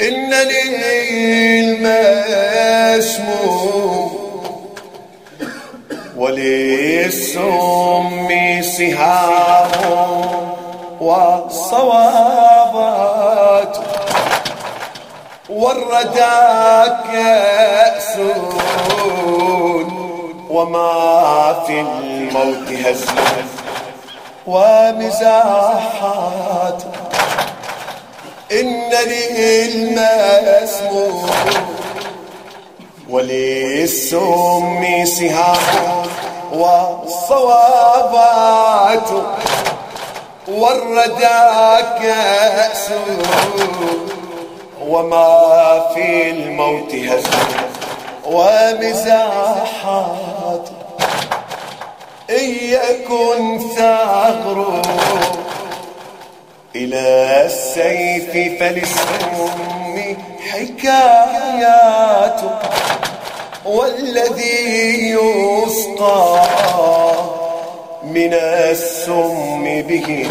إنني المسموم وللسم سهام وصوابات والردى كأس وما في الموت هزل ومزاحات. إن لي المسموم وللسم سهام والصوابات والردى كأس وما في الموت هزل ومزاحات. إن يكن ثغر إلى السيف فللسم حكايات والذي يسقى من السم به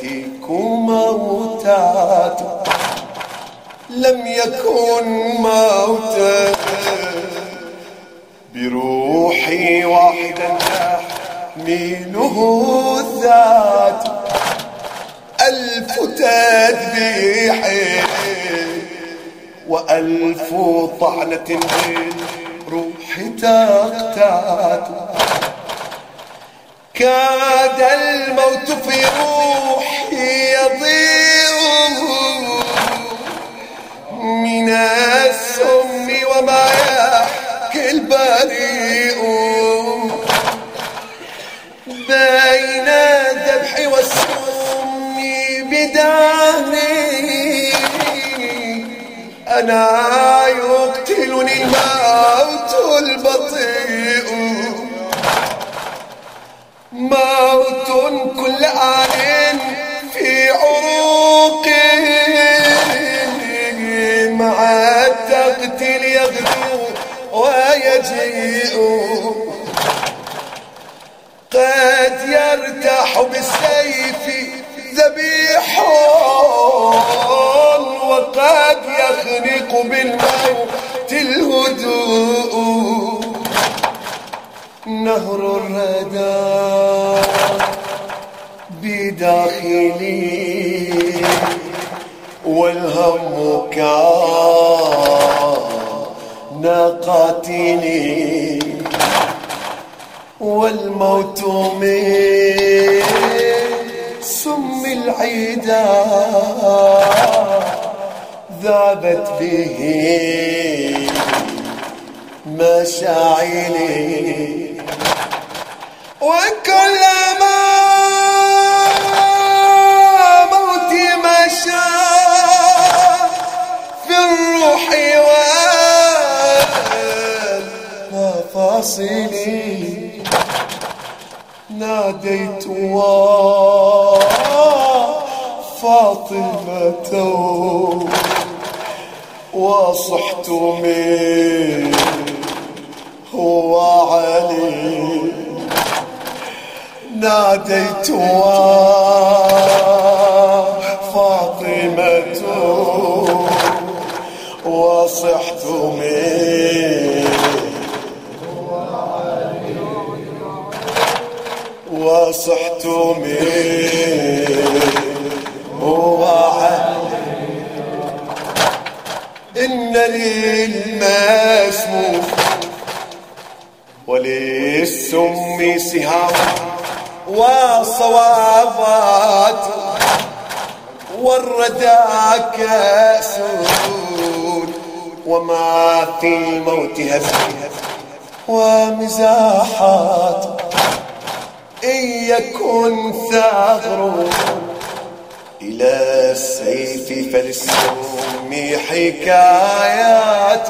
تفتك موتات لم يكن موتا بروحي واحدا تحمله الذات. ألف تذبيح وألف طعنة بالروح تقتات. كاد الموت في روحي يضيء من السم وما البريء بين الذبح والسم بداني أنا يقتلني الموت البطيء. موت كل آن في عروقي مع التقتيل يغدو ويجيء. قد يرتاح بالسيف ذبيح وقد يخنق بالموت الهدوء. نهر الردى بداخلي والهم كان قاتلي والموت من سم العيدا ذابت به مشاعلي. وكلما والمفاصل ناديت فاطمة وصحت من هو علي ناديت فاطمة هو علي إن لي المسموم وللسم سهام وصوابات والردى كاسون وما في الموت هزل ومزاحات إن يكن ثغر إلى السيف فللسم حكايات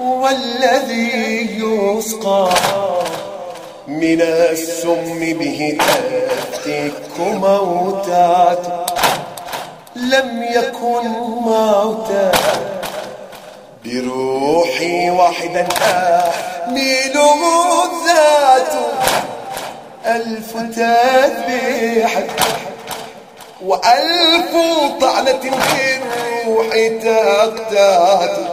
والذي يسقى من السم به تفتك موتات لم يكن موتا بروحي واحدا أحمله الذات ألف تذبيح وألف طعنة في الروح تقتاتل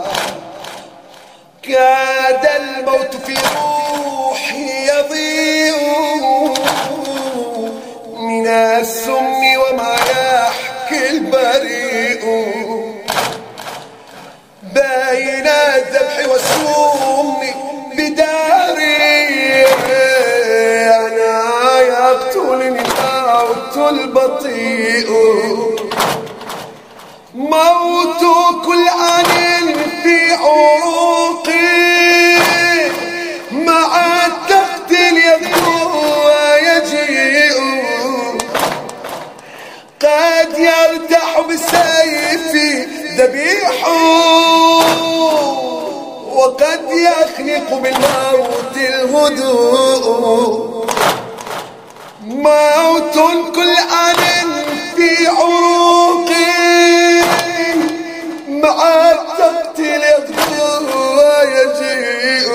كاد الموت في روحي يضيء من السم وما يحكي البريء. بين الذبح والسم الموت البطيء. موت كل عن في عروقي. مع التقتل يغدو ويجيء. قد يرتاح بالسيف ذبيح. وقد يخلق بالموت الهدوء. موت كل آن في عروقي. مع التقتل يغدو ويجيء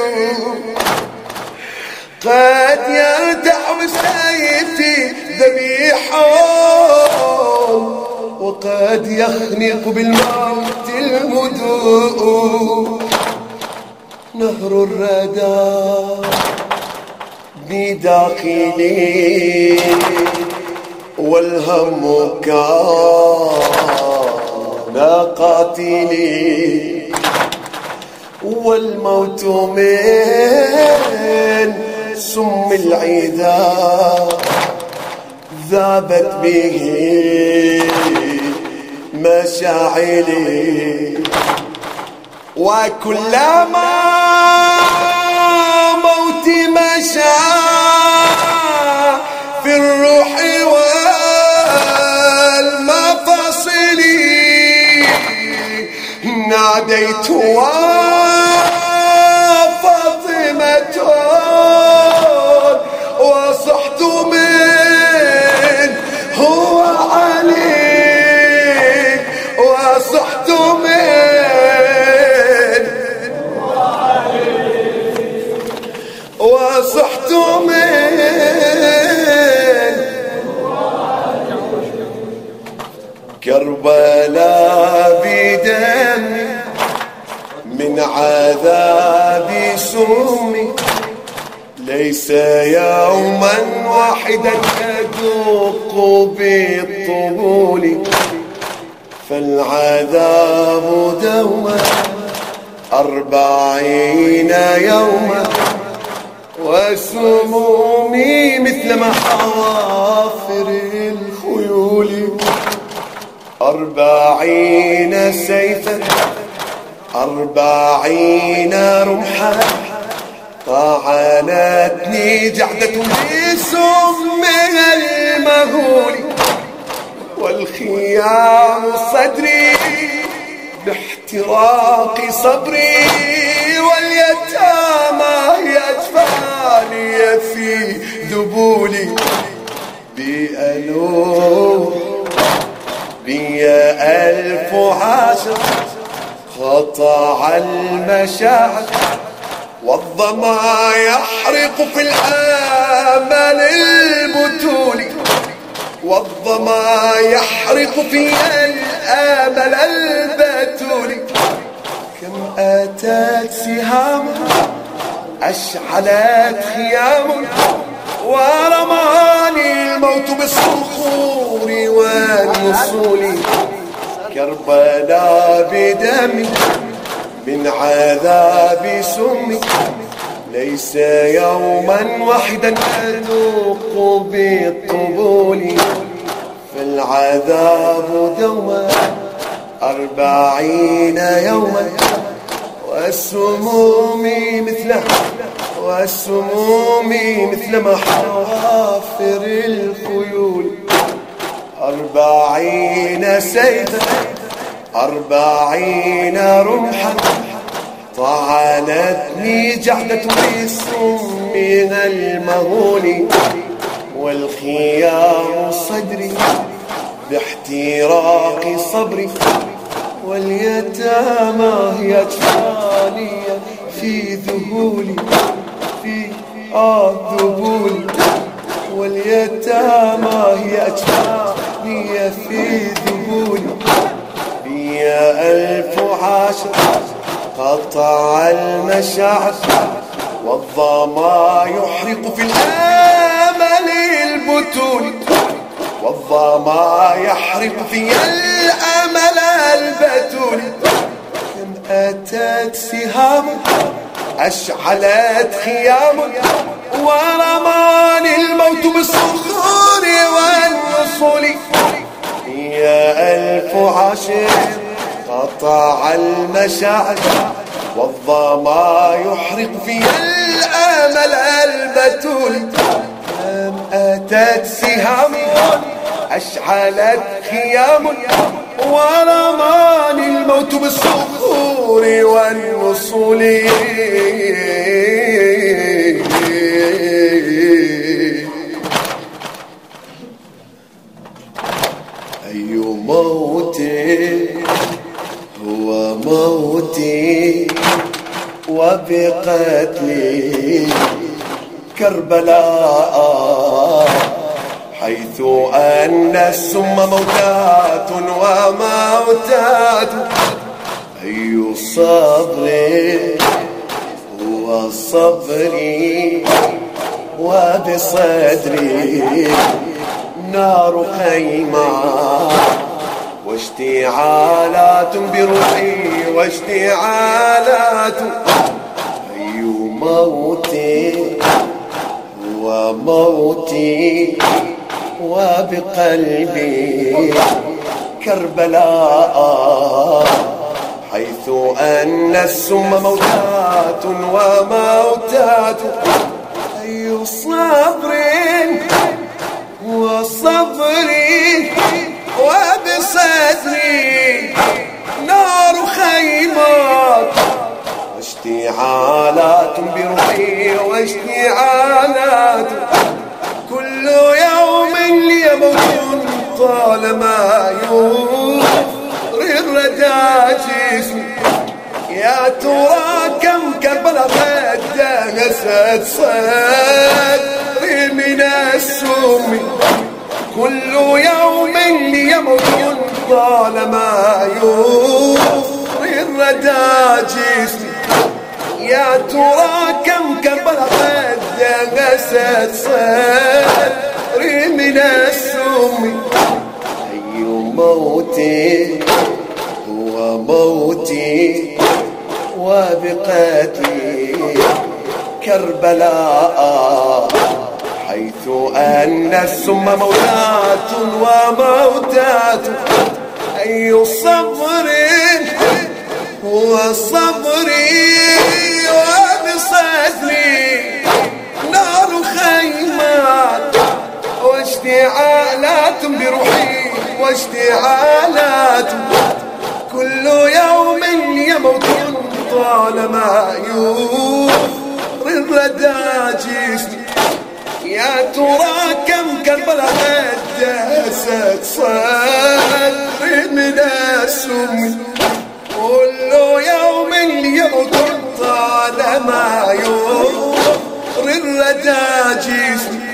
قد يرتاح بالسيف ذبيحا وقد يخنق بالموت المدوء. نهر الردى. بداخلي والهم كان قاتلي والموت من سم العذاب ذابت به مشاعري وكلما موتي مشى وصحت من كربلاء بدمي من عذاب سمي ليس يوما واحدا يدق بالطبول فالعذاب دوما أربعين يوما. وسمومي مثل محافر الخيول. أربعين سيفا أربعين رمحا. طعنتني جعدة بسم المهول. والخيام صدري باحتراق صبري واليتامى يجفاني في ذبولي بألوف بي ألف عاشر قطع المشاعر والظما يحرق في الآمال البتول. والظما يحرق في الآمل البتول. كم أتت سهام أشعلت خيام ورماني الموت بالصخور والنصول كربلاء بدمي من عذاب سمي ليس يوما واحدا أذوق بالقبول فالعذاب دوما أربعين يوما. والسموم مثله والسموم مثل محافر الخيول. أربعين سيفا أربعين رمحا طعنتني جعدة بالسم من المغول. والخيار صدري باحتراق صبري واليتامى يجفاني في ذهولي في الذبول واليتامى يجفاني ثانية في ذهولي. فيا ألف عاشر قطع المشاعر والظما يحرق في الآمل البتول والظما يحرق في الأمل البتول. أتت سهام أشعلت خيام. ورماني الموت بالصخور والنصول يا ألف عاشر قطع المشاعر والظما يحرق في الأمل البتول. أتت سهام أشعلت خيام. ورماني الموت بالصخور والنصول أي موت هو موتي وبقتلي كربلاء. حيث أن السم موتات وموتات أي صبر هو صبري وبصدري نار خيمة. واشتعالات بروحي واشتعالات. أي موتي. وموتي وبقلبي كربلاء حيث أن السم موتات وموتات أي صبر وصبري وبصدري يوم ليموت طالما يغري الردى جسمي يا ترى كم كربلاء قد نست صدري من السم. أي موتي هو موتي وبقتلي كربلاء. حيث أن السم موتات وموتات. أي صبر هو صبري وبصدري نار خيمات. واشتعالات بروحي واشتعالات. كل يوم يموت طالما يغري الردى السم كل يوم يموت طالما الردى جسمي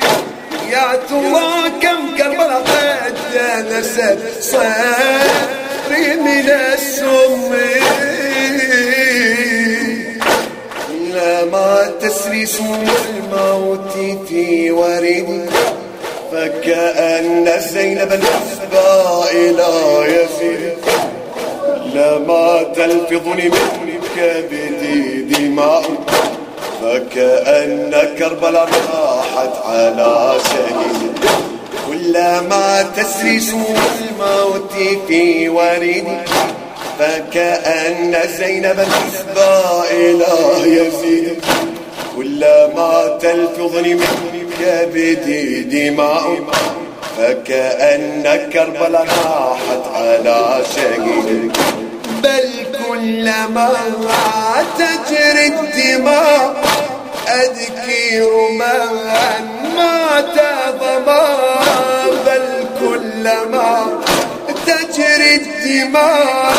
يا ترى كم كربلاء قد دست صدري من السم. لما تسري سم الموت في وردي فكأن زينب الأسباء لا يزيد. لما تلفظني من كبدي دماء فكأن كربلاء راحت على شهيد كلما تسري سوء الموت في وردي فكأن زينب الحسباء لا يزيد. كلما تلفظني من كبدي دماء فكأن كربلاء راحت على شهيد بل كلما تجري الدماء أذكر من مات ظما بل كلما تجري الدماء